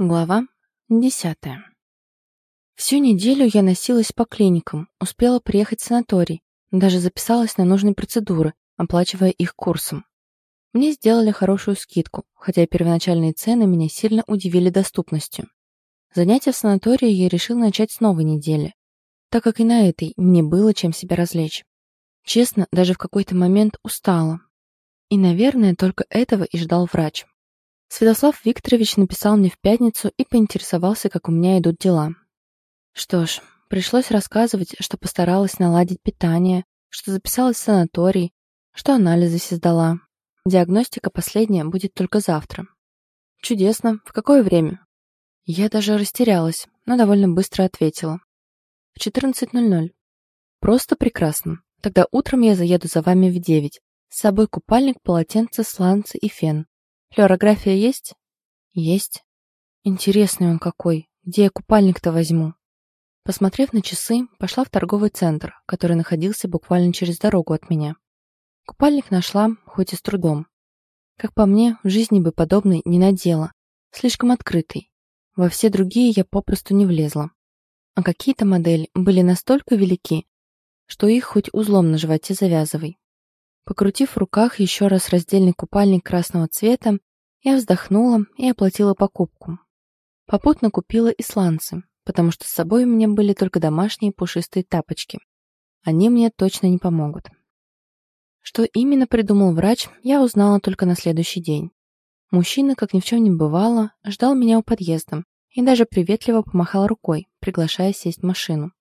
Глава десятая. Всю неделю я носилась по клиникам, успела приехать в санаторий, даже записалась на нужные процедуры, оплачивая их курсом. Мне сделали хорошую скидку, хотя первоначальные цены меня сильно удивили доступностью. Занятия в санатории я решил начать с новой недели, так как и на этой мне было чем себя развлечь. Честно, даже в какой-то момент устала. И, наверное, только этого и ждал врач. Святослав Викторович написал мне в пятницу и поинтересовался, как у меня идут дела. Что ж, пришлось рассказывать, что постаралась наладить питание, что записалась в санаторий, что анализы сдала. Диагностика последняя будет только завтра. Чудесно. В какое время? Я даже растерялась, но довольно быстро ответила. В 14.00. Просто прекрасно. Тогда утром я заеду за вами в 9. С собой купальник, полотенце, сланцы и фен. Флюорография есть? Есть. Интересный он какой. Где я купальник-то возьму? Посмотрев на часы, пошла в торговый центр, который находился буквально через дорогу от меня. Купальник нашла, хоть и с трудом. Как по мне, в жизни бы подобный не надела. Слишком открытый. Во все другие я попросту не влезла. А какие-то модели были настолько велики, что их хоть узлом на животе завязывай. Покрутив в руках еще раз раздельный купальник красного цвета, я вздохнула и оплатила покупку. Попутно купила и сланцы, потому что с собой у меня были только домашние пушистые тапочки. Они мне точно не помогут. Что именно придумал врач, я узнала только на следующий день. Мужчина, как ни в чем не бывало, ждал меня у подъезда и даже приветливо помахал рукой, приглашая сесть в машину.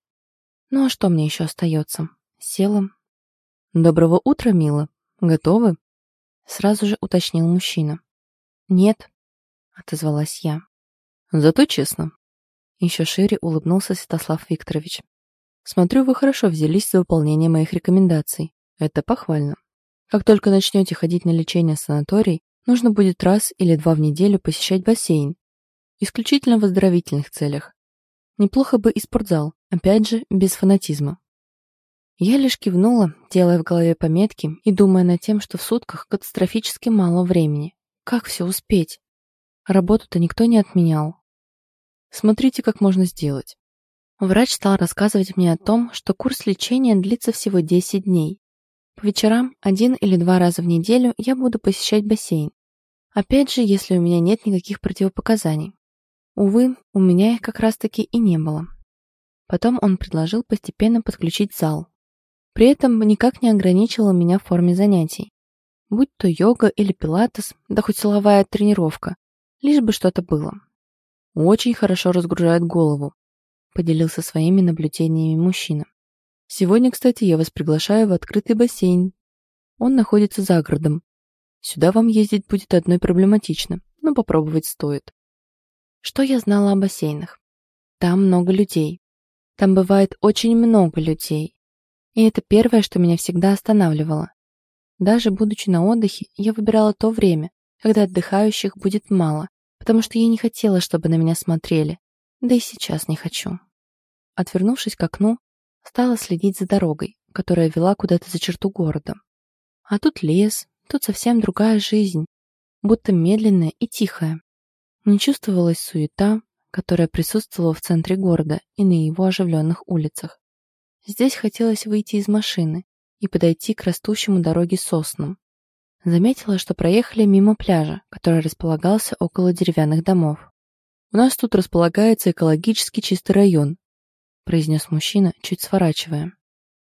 Ну а что мне еще остается? Села, «Доброго утра, мила. Готовы?» Сразу же уточнил мужчина. «Нет», — отозвалась я. «Зато честно». Еще шире улыбнулся Святослав Викторович. «Смотрю, вы хорошо взялись за выполнение моих рекомендаций. Это похвально. Как только начнете ходить на лечение в санаторий, нужно будет раз или два в неделю посещать бассейн. Исключительно в оздоровительных целях. Неплохо бы и спортзал, опять же, без фанатизма. Я лишь кивнула, делая в голове пометки и думая над тем, что в сутках катастрофически мало времени. Как все успеть? Работу-то никто не отменял. Смотрите, как можно сделать. Врач стал рассказывать мне о том, что курс лечения длится всего 10 дней. По вечерам один или два раза в неделю я буду посещать бассейн. Опять же, если у меня нет никаких противопоказаний. Увы, у меня их как раз-таки и не было. Потом он предложил постепенно подключить зал, при этом никак не ограничивала меня в форме занятий. Будь то йога или пилатес, да хоть силовая тренировка, лишь бы что-то было. Очень хорошо разгружает голову, поделился своими наблюдениями мужчина. Сегодня, кстати, я вас приглашаю в открытый бассейн. Он находится за городом. Сюда вам ездить будет одной проблематично, но попробовать стоит. Что я знала о бассейнах? Там много людей. Там бывает очень много людей. И это первое, что меня всегда останавливало. Даже будучи на отдыхе, я выбирала то время, когда отдыхающих будет мало, потому что я не хотела, чтобы на меня смотрели. Да и сейчас не хочу. Отвернувшись к окну, стала следить за дорогой, которая вела куда-то за черту города. А тут лес, тут совсем другая жизнь, будто медленная и тихая. Не чувствовалась суета, которая присутствовала в центре города и на его оживленных улицах. Здесь хотелось выйти из машины и подойти к растущему дороге соснам. Заметила, что проехали мимо пляжа, который располагался около деревянных домов. «У нас тут располагается экологически чистый район», произнес мужчина, чуть сворачивая.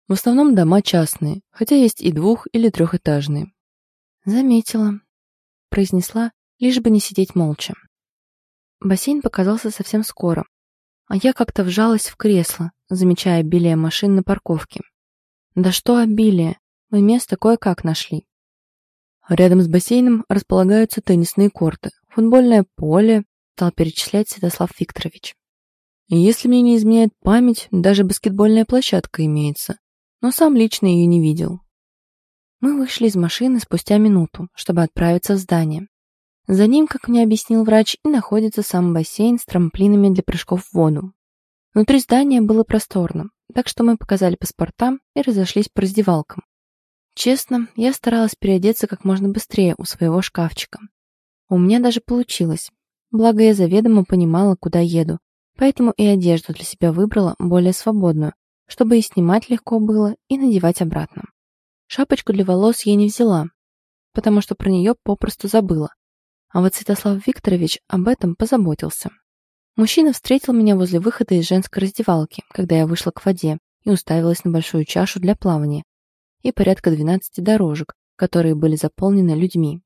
«В основном дома частные, хотя есть и двух- или трехэтажные». «Заметила», произнесла, лишь бы не сидеть молча. Бассейн показался совсем скоро, а я как-то вжалась в кресло, замечая обилие машин на парковке. Да что обилие, мы место кое-как нашли. Рядом с бассейном располагаются теннисные корты, футбольное поле, стал перечислять Святослав Викторович. если мне не изменяет память, даже баскетбольная площадка имеется, но сам лично ее не видел. Мы вышли из машины спустя минуту, чтобы отправиться в здание. За ним, как мне объяснил врач, и находится сам бассейн с трамплинами для прыжков в воду. Внутри здания было просторно, так что мы показали паспорта и разошлись по раздевалкам. Честно, я старалась переодеться как можно быстрее у своего шкафчика. У меня даже получилось. благо я заведомо понимала, куда еду, поэтому и одежду для себя выбрала более свободную, чтобы и снимать легко было, и надевать обратно. Шапочку для волос я не взяла, потому что про нее попросту забыла. А вот Святослав Викторович об этом позаботился. Мужчина встретил меня возле выхода из женской раздевалки, когда я вышла к воде и уставилась на большую чашу для плавания и порядка 12 дорожек, которые были заполнены людьми.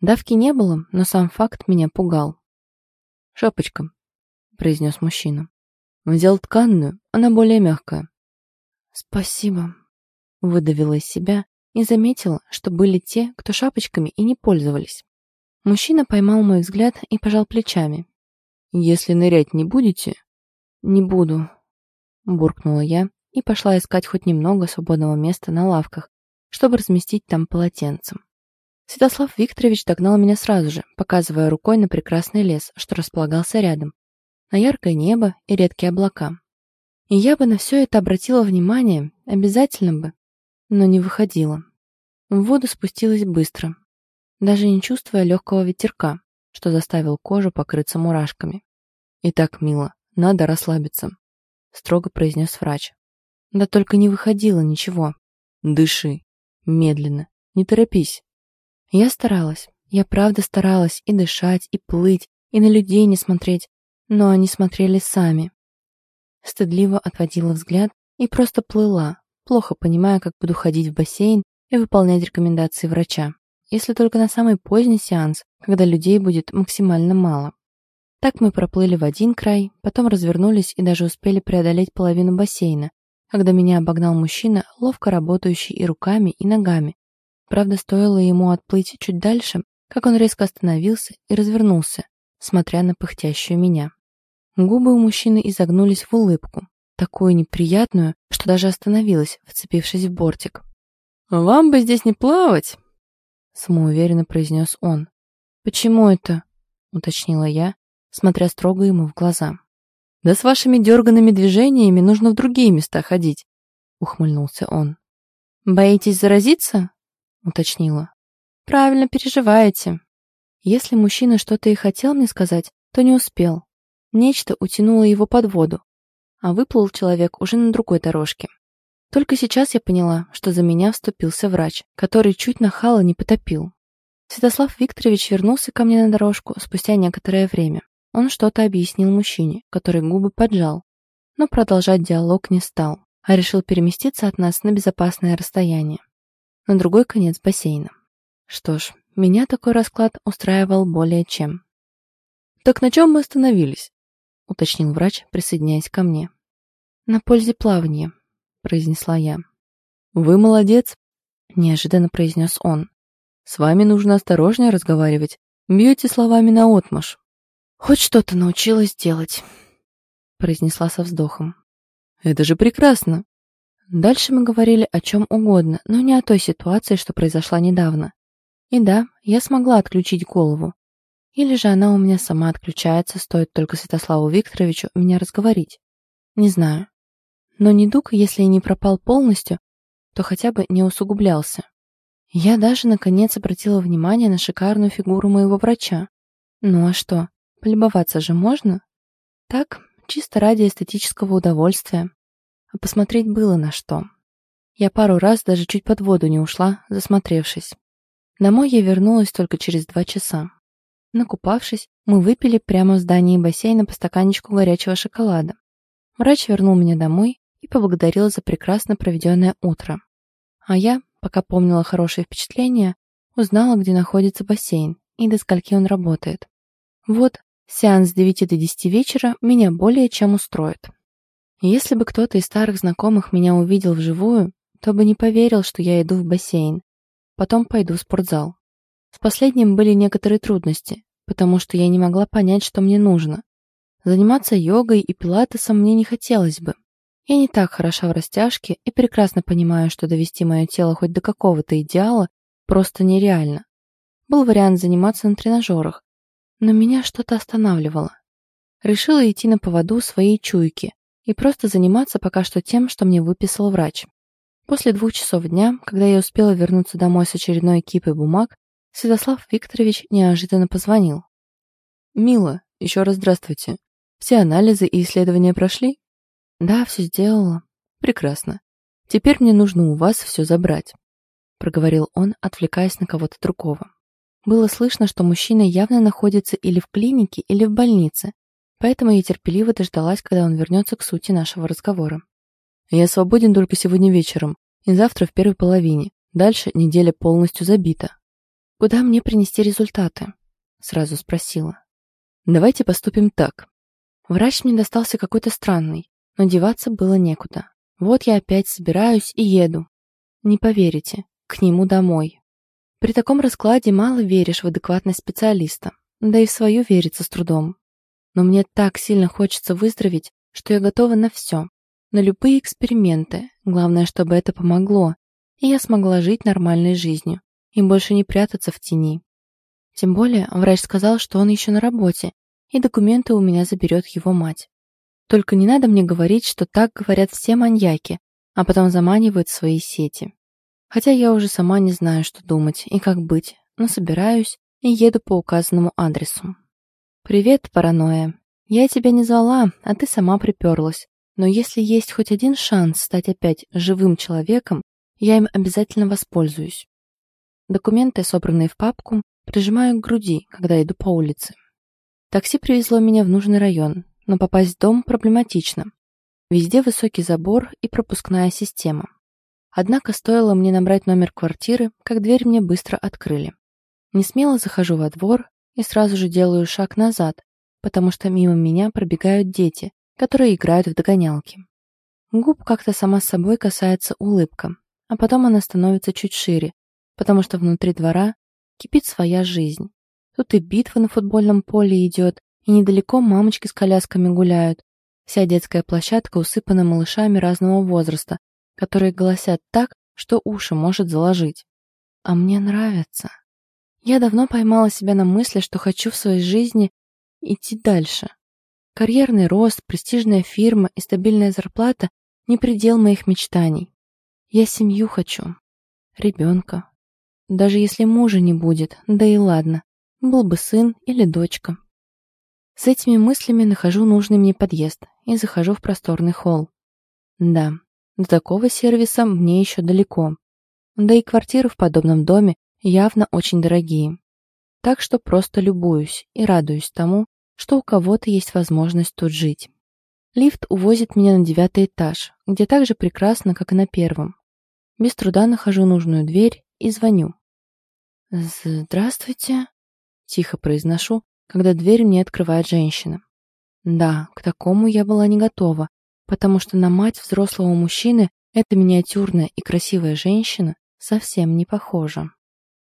Давки не было, но сам факт меня пугал. «Шапочка», — произнес мужчина. «Взял тканную, она более мягкая». «Спасибо», — выдавила из себя и заметила, что были те, кто шапочками и не пользовались. Мужчина поймал мой взгляд и пожал плечами. «Если нырять не будете...» «Не буду», — буркнула я и пошла искать хоть немного свободного места на лавках, чтобы разместить там полотенцем. Святослав Викторович догнал меня сразу же, показывая рукой на прекрасный лес, что располагался рядом, на яркое небо и редкие облака. И я бы на все это обратила внимание, обязательно бы, но не выходила. В воду спустилась быстро, даже не чувствуя легкого ветерка, что заставил кожу покрыться мурашками. «Итак, мило, надо расслабиться», — строго произнес врач. Да только не выходило ничего. «Дыши. Медленно. Не торопись». Я старалась. Я правда старалась и дышать, и плыть, и на людей не смотреть, но они смотрели сами. Стыдливо отводила взгляд и просто плыла, плохо понимая, как буду ходить в бассейн и выполнять рекомендации врача, если только на самый поздний сеанс, когда людей будет максимально мало. Так мы проплыли в один край, потом развернулись и даже успели преодолеть половину бассейна, когда меня обогнал мужчина, ловко работающий и руками, и ногами. Правда, стоило ему отплыть чуть дальше, как он резко остановился и развернулся, смотря на пыхтящую меня. Губы у мужчины изогнулись в улыбку, такую неприятную, что даже остановилась, вцепившись в бортик. «Вам бы здесь не плавать!» Самоуверенно произнес он. «Почему это?» — уточнила я, смотря строго ему в глаза. «Да с вашими дерганными движениями нужно в другие места ходить», — ухмыльнулся он. «Боитесь заразиться?» — уточнила. «Правильно переживаете. Если мужчина что-то и хотел мне сказать, то не успел. Нечто утянуло его под воду, а выплыл человек уже на другой дорожке. Только сейчас я поняла, что за меня вступился врач, который чуть нахало не потопил. Святослав Викторович вернулся ко мне на дорожку спустя некоторое время. Он что-то объяснил мужчине, который губы поджал, но продолжать диалог не стал, а решил переместиться от нас на безопасное расстояние, на другой конец бассейна. Что ж, меня такой расклад устраивал более чем. «Так на чем мы остановились?» — уточнил врач, присоединяясь ко мне. «На пользе плавания», — произнесла я. «Вы молодец», — неожиданно произнес он. «С вами нужно осторожнее разговаривать. Бьете словами наотмашь». «Хоть что-то научилась делать», — произнесла со вздохом. «Это же прекрасно!» Дальше мы говорили о чем угодно, но не о той ситуации, что произошла недавно. И да, я смогла отключить голову, или же она у меня сама отключается, стоит только Святославу Викторовичу меня разговорить. Не знаю. Но недуг, если и не пропал полностью, то хотя бы не усугублялся. Я даже, наконец, обратила внимание на шикарную фигуру моего врача. Ну а что, полюбоваться же можно? Так, чисто ради эстетического удовольствия. А посмотреть было на что. Я пару раз даже чуть под воду не ушла, засмотревшись. Домой я вернулась только через два часа. Накупавшись, мы выпили прямо в здании бассейна по стаканчику горячего шоколада. Врач вернул меня домой и поблагодарил за прекрасно проведенное утро. А я, пока помнила хорошие впечатления, узнала, где находится бассейн и до скольки он работает. Вот, сеанс с 9 до 10 вечера меня более чем устроит. Если бы кто-то из старых знакомых меня увидел вживую, то бы не поверил, что я иду в бассейн. Потом пойду в спортзал. С последним были некоторые трудности, потому что я не могла понять, что мне нужно. Заниматься йогой и пилатесом мне не хотелось бы. Я не так хороша в растяжке и прекрасно понимаю, что довести мое тело хоть до какого-то идеала просто нереально. Был вариант заниматься на тренажерах, но меня что-то останавливало. Решила идти на поводу своей чуйки и просто заниматься пока что тем, что мне выписал врач. После двух часов дня, когда я успела вернуться домой с очередной кипой бумаг, Святослав Викторович неожиданно позвонил. «Мила, Еще раз здравствуйте. Все анализы и исследования прошли? Да, все сделала. Прекрасно. Теперь мне нужно у вас все забрать, проговорил он, отвлекаясь на кого-то другого. Было слышно, что мужчина явно находится или в клинике, или в больнице, поэтому я терпеливо дождалась, когда он вернется к сути нашего разговора. Я свободен только сегодня вечером и завтра в первой половине. Дальше неделя полностью забита. Куда мне принести результаты? Сразу спросила. Давайте поступим так. Врач мне достался какой-то странный, но деваться было некуда. Вот я опять собираюсь и еду. Не поверите, к нему домой. При таком раскладе мало веришь в адекватность специалиста, да и в свою верится с трудом. Но мне так сильно хочется выздороветь, что я готова на все, на любые эксперименты, главное, чтобы это помогло, и я смогла жить нормальной жизнью и больше не прятаться в тени. Тем более, врач сказал, что он еще на работе, и документы у меня заберет его мать. Только не надо мне говорить, что так говорят все маньяки, а потом заманивают свои сети. Хотя я уже сама не знаю, что думать и как быть, но собираюсь и еду по указанному адресу. «Привет, паранойя. Я тебя не звала, а ты сама приперлась. Но если есть хоть один шанс стать опять живым человеком, я им обязательно воспользуюсь. Документы, собранные в папку, прижимаю к груди, когда иду по улице. Такси привезло меня в нужный район, но попасть в дом проблематично. Везде высокий забор и пропускная система. Однако стоило мне набрать номер квартиры, как дверь мне быстро открыли. Не смело захожу во двор и сразу же делаю шаг назад, потому что мимо меня пробегают дети, которые играют в догонялки. Губ как-то сама с собой касается улыбка, а потом она становится чуть шире, потому что внутри двора кипит своя жизнь. Тут и битва на футбольном поле идет, и недалеко мамочки с колясками гуляют. Вся детская площадка усыпана малышами разного возраста, которые голосят так, что уши может заложить. А мне нравится. Я давно поймала себя на мысли, что хочу в своей жизни идти дальше. Карьерный рост, престижная фирма и стабильная зарплата — не предел моих мечтаний. Я семью хочу. Ребенка. Даже если мужа не будет, да и ладно. Был бы сын или дочка. С этими мыслями нахожу нужный мне подъезд и захожу в просторный холл. Да, до такого сервиса мне еще далеко. Да и квартиры в подобном доме явно очень дорогие. Так что просто любуюсь и радуюсь тому, что у кого-то есть возможность тут жить. Лифт увозит меня на девятый этаж, где так же прекрасно, как и на первом. Без труда нахожу нужную дверь и звоню. «Здравствуйте», — тихо произношу, когда дверь мне открывает женщина. Да, к такому я была не готова, потому что на мать взрослого мужчины эта миниатюрная и красивая женщина совсем не похожа.